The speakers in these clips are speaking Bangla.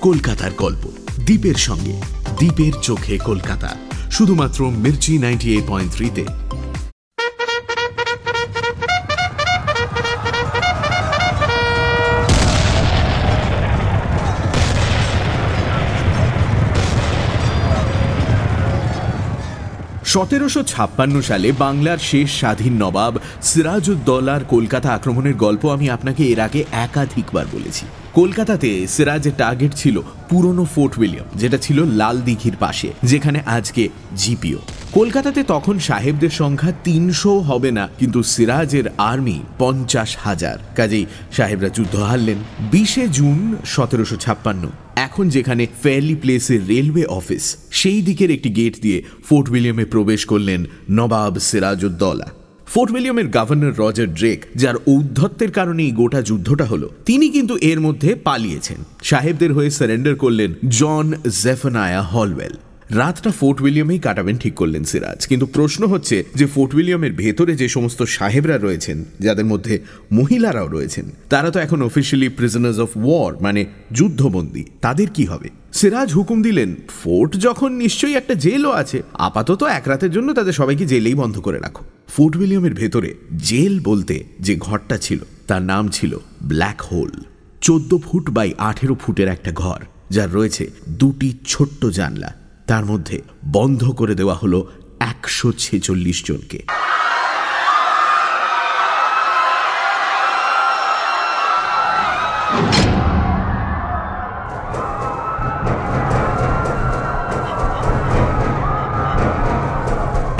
কলকাতার গল্প। দ্বীপের সঙ্গে দ্বীপের চোখে কলকাতা। শুধুমাত্র মির্চি নাইনটি এইট পয়েন্ট থ্রিতে। সতেরোশো ছাপ্পান্ন সালে বাংলার শেষ স্বাধীন নবাব সিরাজউদ্দৌলার কলকাতা আক্রমণের গল্প আমি আপনাকে এর আগে একাধিকবার বলেছি। কলকাতাতে সিরাজের টার্গেট ছিল পুরনো ফোর্ট উইলিয়াম যেটা ছিল লাল দিঘির পাশে, যেখানে আজকে জিপিও কলকাতাতে তখন সাহেবদের সংখ্যা তিনশো হবে না, কিন্তু সিরাজের আর্মি পঞ্চাশ হাজার। কাজেই সাহেবরা যুদ্ধ হারলেন। বিশে জুন সতেরোশো ছাপ্পান্ন, এখন যেখানে ফেয়ারলি প্লেসের রেলওয়ে অফিস সেই দিকের একটি গেট দিয়ে ফোর্ট উইলিয়ামে প্রবেশ করলেন নবাব সিরাজউদ্দৌলা। ফোর্ট উইলিয়ামের গভর্নর রজার ড্রেক, যার ঔদ্ধত্যের কারণে এই গোটা যুদ্ধটা হলো, তিনি কিন্তু এর মধ্যে পালিয়েছেন। সাহেবদের হয়ে সারেন্ডার করলেন জন জেফনায়া হলওয়েল। রাতটা ফোর্ট উইলিয়ামেই কাটাবেন ঠিক করলেন সিরাজ। কিন্তু প্রশ্ন হচ্ছে যে ফোর্ট উইলিয়ামের ভেতরে যে সমস্ত সাহেবরা রয়েছেন, যাদের মধ্যে মহিলারাও রয়েছেন, তারা তো এখন অফিসিয়ালি প্রিজনার্স অফ ওয়ার মানে যুদ্ধবন্দী, তাদের কি হবে? সিরাজ হুকুম দিলেন, ফোর্ট যখন নিশ্চয়ই একটা জেলও আছে, আপাতত এক রাতের জন্য তাদের সবাইকে জেলেই বন্ধ করে রাখো। ফোর্ট উইলিয়ামের ভেতরে জেল বলতে যে ঘরটা ছিল, তার নাম ছিল ব্ল্যাক হোল। চোদ্দ ফুট বাই আঠেরো ফুটের একটা ঘর, যার রয়েছে দুটি ছোট্ট জানলা। তার মধ্যে বন্ধ করে দেওয়া হলো একশো ছেচল্লিশ জনকে।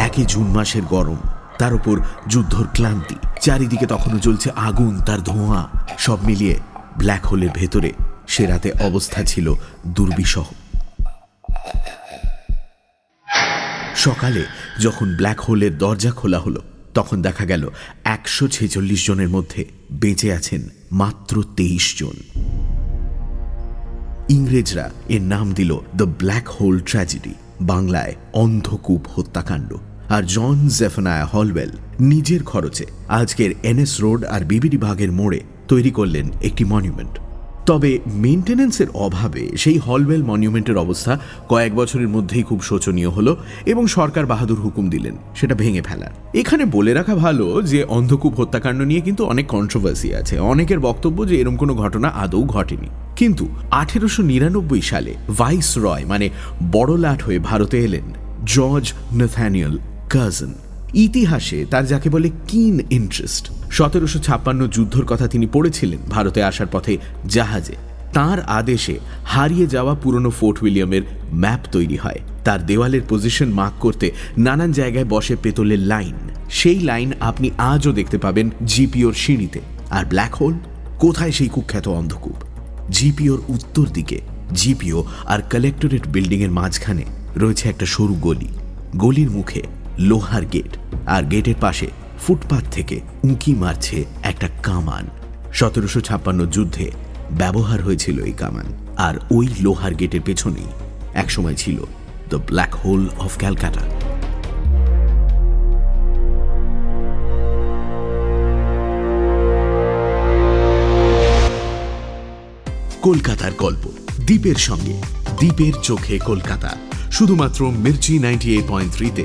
একই জুন মাসের গরম তার উপর যুদ্ধর ক্লান্তি। চারিদিকে তখনও জ্বলছে আগুন, তার ধোঁয়া। সব মিলিয়ে ব্ল্যাক হোলের ভেতরে সে রাতে অবস্থা ছিল দুর্বিষহ। সকালে যখন ব্ল্যাক হোলের দরজা খোলা হলো, তখন দেখা গেল একশো ছেচল্লিশ জনের মধ্যে বেঁচে আছেন মাত্র তেইশ জন। ইংরেজরা এর নাম দিল দ্য ব্ল্যাক হোল ট্র্যাজেডি, বাংলায় অন্ধকূপ হত্যাকাণ্ড। আর জন জেফনায়া হলওয়েল নিজের খরচে আজকের এনএস রোড আর বিবিডি ভাগের মোড়ে তৈরি করলেন একটি মনিউমেন্ট। তবে মেনটেন্যান্সের অভাবে সেই হলওয়েল মনিউমেন্টের অবস্থা কয়েক বছরের মধ্যেই খুব শোচনীয় হলো এবং সরকার বাহাদুর হুকুম দিলেন, সেটা ভেঙে ফেলার। এখানে বলে রাখা ভালো যে অন্ধকূপ হত্যাকাণ্ড নিয়ে কিন্তু অনেক কন্ট্রোভার্সি আছে। অনেকের বক্তব্য যে এরম কোনো ঘটনা আদৌ ঘটেনি। কিন্তু আঠেরোশো নিরানব্বই সালে ভাইস রয় মানে বড় লাট হয়ে ভারতে এলেন জর্জ নেথানিয়াল কাজন ইতিহাসে তার যাকে বলে কিন ইন্টারেস্ট সতেরোশো ছাপ্পান্ন যুদ্ধর কথা তিনি পড়েছিলেন ভারতে আসার পথে জাহাজে। তার আদেশে হারিয়ে যাওয়া পুরনো ফোর্ট উইলিয়ামের ম্যাপ তৈরি হয়। তার দেওয়ালের পজিশন মার্ক করতে নানান জায়গায় বসে পেতলের লাইন। সেই লাইন আপনি আজও দেখতে পাবেন জিপিওর সিঁড়িতে। আর ব্ল্যাক হোল কোথায় সেই কুখ্যাত অন্ধকূপ? জিপিওর উত্তর দিকে, জিপিও আর কালেক্টরেট বিল্ডিংয়ের মাঝখানে রয়েছে একটা সরু গলি। গলির মুখে লোহার গেট। আর গেটের পাশে ফুটপাথ থেকে উঁকি মারছে একটা কামান। সতেরোশো ছাপ্পান্ন যুদ্ধে ব্যবহার হয়েছিল এই কামান। আর ওই লোহার গেটের পেছনেই একসময় ছিল the black hole of Calcutta কলকাতার গল্প। দ্বীপের সঙ্গে। দ্বীপের চোখে কলকাতা। শুধুমাত্র মির্চি নাইনটি এইট পয়েন্ট থ্রিতে